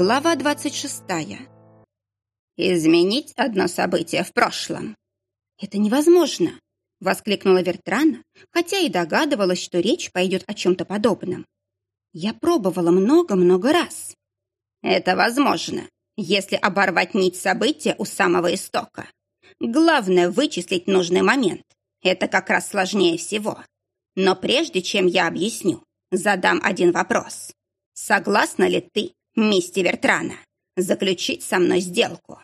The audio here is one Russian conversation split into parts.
Глава 26. «Изменить одно событие в прошлом». «Это невозможно!» — воскликнула Вертрана, хотя и догадывалась, что речь пойдет о чем-то подобном. «Я пробовала много-много раз». «Это возможно, если оборвать нить события у самого истока. Главное — вычислить нужный момент. Это как раз сложнее всего. Но прежде чем я объясню, задам один вопрос. Согласна ли ты Мисти Вертрана, заключить со мной сделку.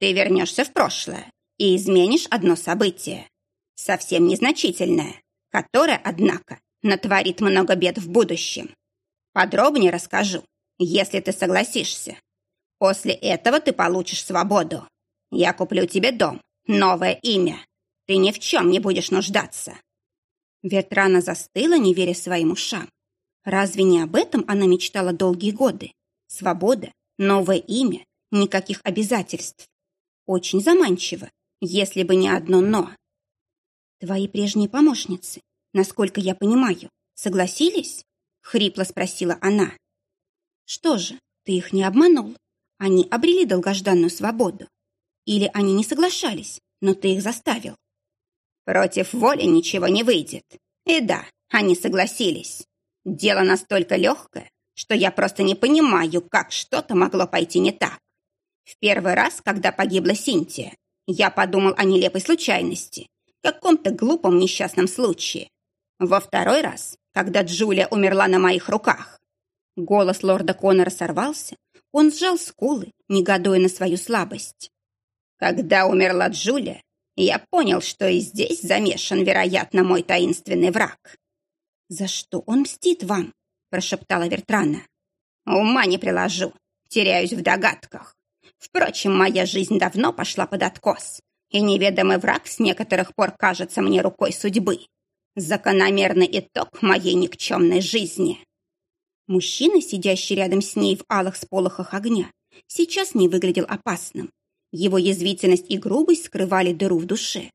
Ты вернешься в прошлое и изменишь одно событие, совсем незначительное, которое, однако, натворит много бед в будущем. Подробнее расскажу, если ты согласишься. После этого ты получишь свободу. Я куплю тебе дом, новое имя. Ты ни в чем не будешь нуждаться». Вертрана застыла, не веря своим ушам. Разве не об этом она мечтала долгие годы? Свобода, новое имя, никаких обязательств. Очень заманчиво, если бы не одно «но». «Твои прежние помощницы, насколько я понимаю, согласились?» — хрипло спросила она. «Что же, ты их не обманул? Они обрели долгожданную свободу. Или они не соглашались, но ты их заставил?» «Против воли ничего не выйдет. И да, они согласились. Дело настолько легкое, что я просто не понимаю, как что-то могло пойти не так. В первый раз, когда погибла Синтия, я подумал о нелепой случайности, каком-то глупом несчастном случае. Во второй раз, когда Джулия умерла на моих руках. Голос лорда Коннора сорвался, он сжал скулы, негодуя на свою слабость. Когда умерла Джулия, я понял, что и здесь замешан, вероятно, мой таинственный враг. «За что он мстит вам?» Прошептала Вертрана. «Ума не приложу, теряюсь в догадках. Впрочем, моя жизнь давно пошла под откос, и неведомый враг с некоторых пор кажется мне рукой судьбы. Закономерный итог моей никчемной жизни». Мужчина, сидящий рядом с ней в алых сполохах огня, сейчас не выглядел опасным. Его язвительность и грубость скрывали дыру в душе.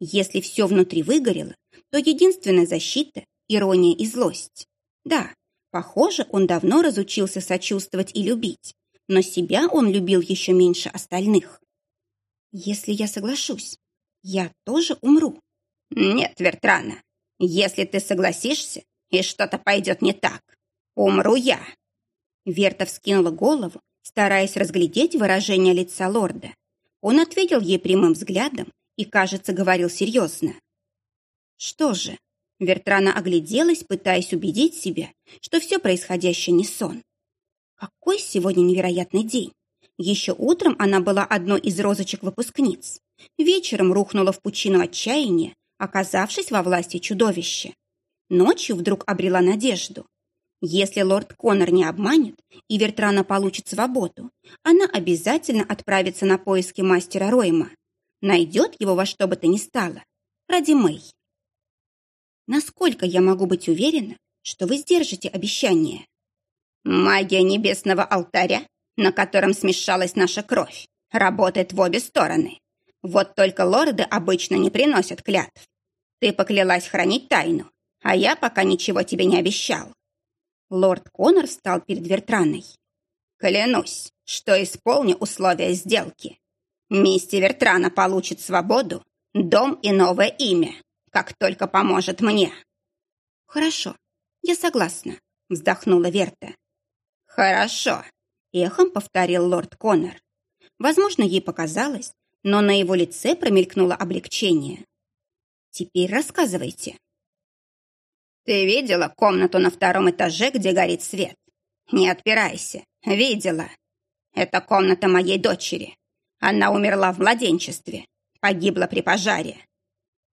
Если все внутри выгорело, то единственная защита — ирония и злость. Да, Похоже, он давно разучился сочувствовать и любить, но себя он любил еще меньше остальных. Если я соглашусь, я тоже умру. Нет, Вертрана, если ты согласишься, и что-то пойдет не так, умру я. Верта вскинула голову, стараясь разглядеть выражение лица лорда. Он ответил ей прямым взглядом и, кажется, говорил серьезно. Что же, Вертрана огляделась, пытаясь убедить себя, что все происходящее не сон. Какой сегодня невероятный день! Еще утром она была одной из розочек-выпускниц. Вечером рухнула в пучину отчаяния, оказавшись во власти чудовища. Ночью вдруг обрела надежду. Если лорд Коннор не обманет и Вертрана получит свободу, она обязательно отправится на поиски мастера Ройма. Найдет его во что бы то ни стало. Ради Мэй. Насколько я могу быть уверена, что вы сдержите обещание? Магия небесного алтаря, на котором смешалась наша кровь, работает в обе стороны. Вот только лорды обычно не приносят клятв. Ты поклялась хранить тайну, а я пока ничего тебе не обещал. Лорд Коннор встал перед Вертраной. Клянусь, что исполню условия сделки. Мисти Вертрана получит свободу, дом и новое имя как только поможет мне». «Хорошо, я согласна», — вздохнула Верта. «Хорошо», — эхом повторил лорд Коннор. Возможно, ей показалось, но на его лице промелькнуло облегчение. «Теперь рассказывайте». «Ты видела комнату на втором этаже, где горит свет? Не отпирайся. Видела. Это комната моей дочери. Она умерла в младенчестве. Погибла при пожаре.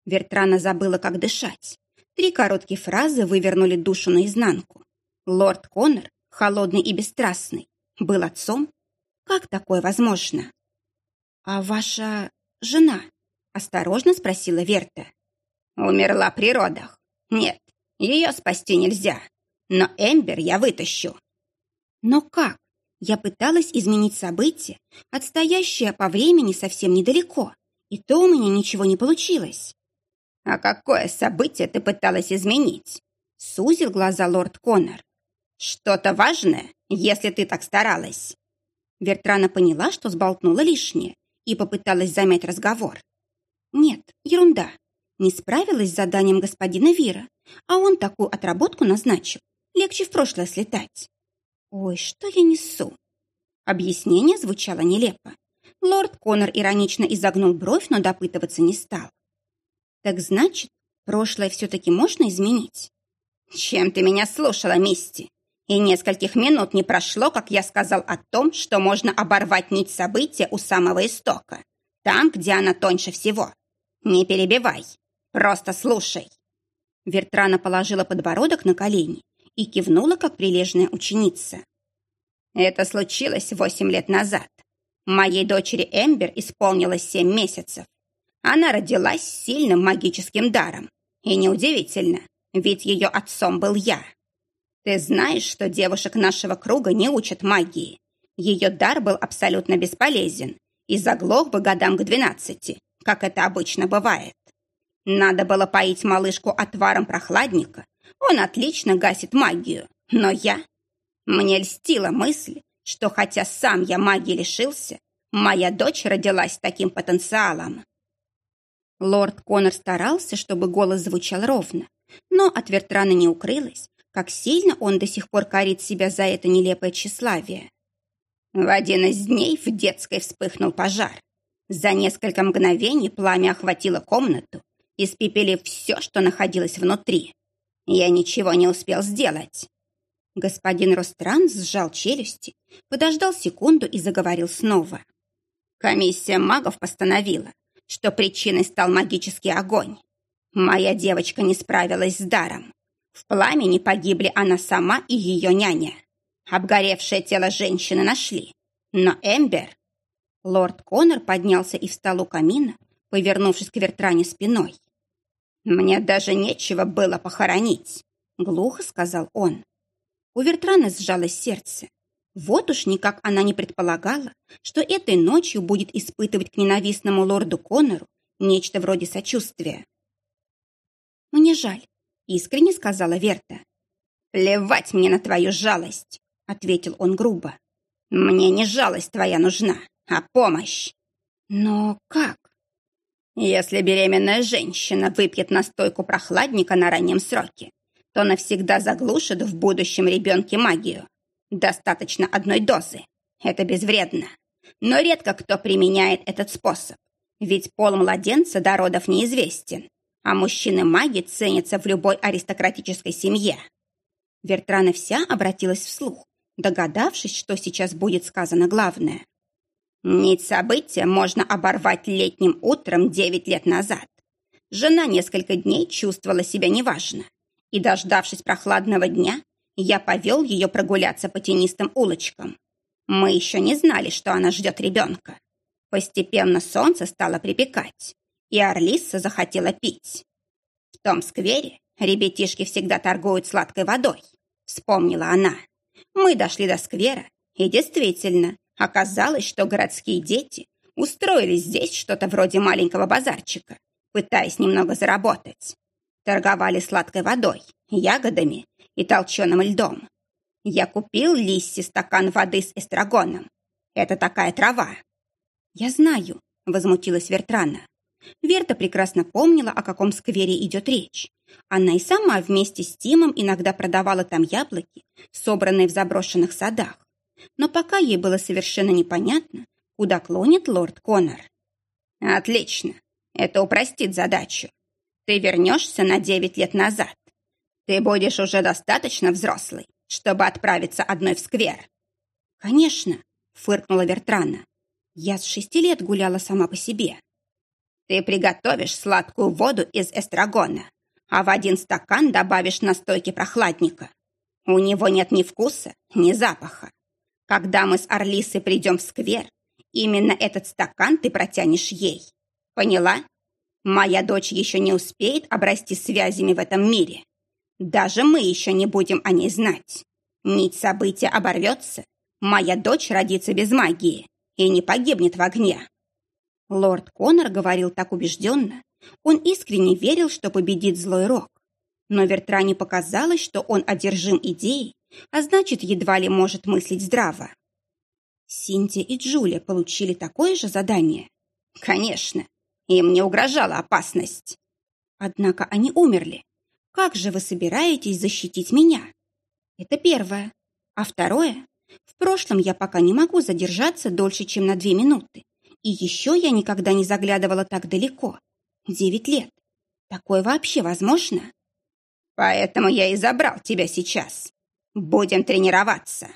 Вертрана забыла, как дышать. Три короткие фразы вывернули душу наизнанку. Лорд Коннор, холодный и бесстрастный, был отцом? Как такое возможно? «А ваша жена?» — осторожно спросила Верта. «Умерла при родах. Нет, ее спасти нельзя. Но Эмбер я вытащу». «Но как? Я пыталась изменить события, отстоящие по времени совсем недалеко, и то у меня ничего не получилось». «А какое событие ты пыталась изменить?» Сузил глаза лорд Коннор. «Что-то важное, если ты так старалась. Вертрана поняла, что сболтнула лишнее, и попыталась замять разговор. Нет, ерунда. Не справилась с заданием господина Вира, а он такую отработку назначил. Легче в прошлое слетать. Ой, что я несу? Объяснение звучало нелепо. Лорд Коннор иронично изогнул бровь, но допытываться не стал. Так значит, прошлое все-таки можно изменить? Чем ты меня слушала, Мисти? И нескольких минут не прошло, как я сказал о том, что можно оборвать нить события у самого истока, там, где она тоньше всего. Не перебивай, просто слушай. Вертрана положила подбородок на колени и кивнула, как прилежная ученица. Это случилось восемь лет назад. Моей дочери Эмбер исполнилось семь месяцев. Она родилась с сильным магическим даром. И неудивительно, ведь ее отцом был я. Ты знаешь, что девушек нашего круга не учат магии. Ее дар был абсолютно бесполезен и заглох бы годам к двенадцати, как это обычно бывает. Надо было поить малышку отваром прохладника. Он отлично гасит магию. Но я... Мне льстила мысль, что хотя сам я магии лишился, моя дочь родилась таким потенциалом. Лорд Коннор старался, чтобы голос звучал ровно, но от Вертрана не укрылось, как сильно он до сих пор корит себя за это нелепое тщеславие. В один из дней в детской вспыхнул пожар. За несколько мгновений пламя охватило комнату, испепелив все, что находилось внутри. Я ничего не успел сделать. Господин Ростран сжал челюсти, подождал секунду и заговорил снова. Комиссия магов постановила, что причиной стал магический огонь. Моя девочка не справилась с даром. В пламени погибли она сама и ее няня. Обгоревшее тело женщины нашли. Но Эмбер... Лорд Коннор поднялся и встал у камина, повернувшись к Вертране спиной. «Мне даже нечего было похоронить», — глухо сказал он. У Вертраны сжалось сердце. Вот уж никак она не предполагала, что этой ночью будет испытывать к ненавистному лорду Коннору нечто вроде сочувствия. «Мне жаль», искренне сказала Верта. «Плевать мне на твою жалость», — ответил он грубо. «Мне не жалость твоя нужна, а помощь». «Но как?» «Если беременная женщина выпьет настойку прохладника на раннем сроке, то навсегда заглушит в будущем ребенке магию. Достаточно одной дозы. Это безвредно. Но редко кто применяет этот способ, ведь пол младенца до родов неизвестен а мужчины-маги ценятся в любой аристократической семье. Вертрана вся обратилась вслух, догадавшись, что сейчас будет сказано главное. Нить события можно оборвать летним утром девять лет назад. Жена несколько дней чувствовала себя неважно, и, дождавшись прохладного дня, я повел ее прогуляться по тенистым улочкам. Мы еще не знали, что она ждет ребенка. Постепенно солнце стало припекать и Орлиса захотела пить. В том сквере ребятишки всегда торгуют сладкой водой, вспомнила она. Мы дошли до сквера, и действительно, оказалось, что городские дети устроили здесь что-то вроде маленького базарчика, пытаясь немного заработать. Торговали сладкой водой, ягодами и толченым льдом. Я купил Лисси стакан воды с эстрагоном. Это такая трава. Я знаю, возмутилась Вертрана. Верта прекрасно помнила, о каком сквере идет речь. Она и сама вместе с Тимом иногда продавала там яблоки, собранные в заброшенных садах. Но пока ей было совершенно непонятно, куда клонит лорд Коннор. «Отлично. Это упростит задачу. Ты вернешься на девять лет назад. Ты будешь уже достаточно взрослый, чтобы отправиться одной в сквер». «Конечно», — фыркнула Вертрана. «Я с шести лет гуляла сама по себе». Ты приготовишь сладкую воду из эстрагона, а в один стакан добавишь настойки прохладника. У него нет ни вкуса, ни запаха. Когда мы с Орлисой придем в сквер, именно этот стакан ты протянешь ей. Поняла? Моя дочь еще не успеет обрасти связями в этом мире. Даже мы еще не будем о ней знать. Нить события оборвется, моя дочь родится без магии и не погибнет в огне. Лорд Коннор говорил так убежденно. Он искренне верил, что победит злой рок. Но Вертране показалось, что он одержим идеей, а значит, едва ли может мыслить здраво. Синтия и Джулия получили такое же задание? Конечно, им не угрожала опасность. Однако они умерли. Как же вы собираетесь защитить меня? Это первое. А второе? В прошлом я пока не могу задержаться дольше, чем на две минуты. И еще я никогда не заглядывала так далеко. Девять лет. Такое вообще возможно? Поэтому я и забрал тебя сейчас. Будем тренироваться.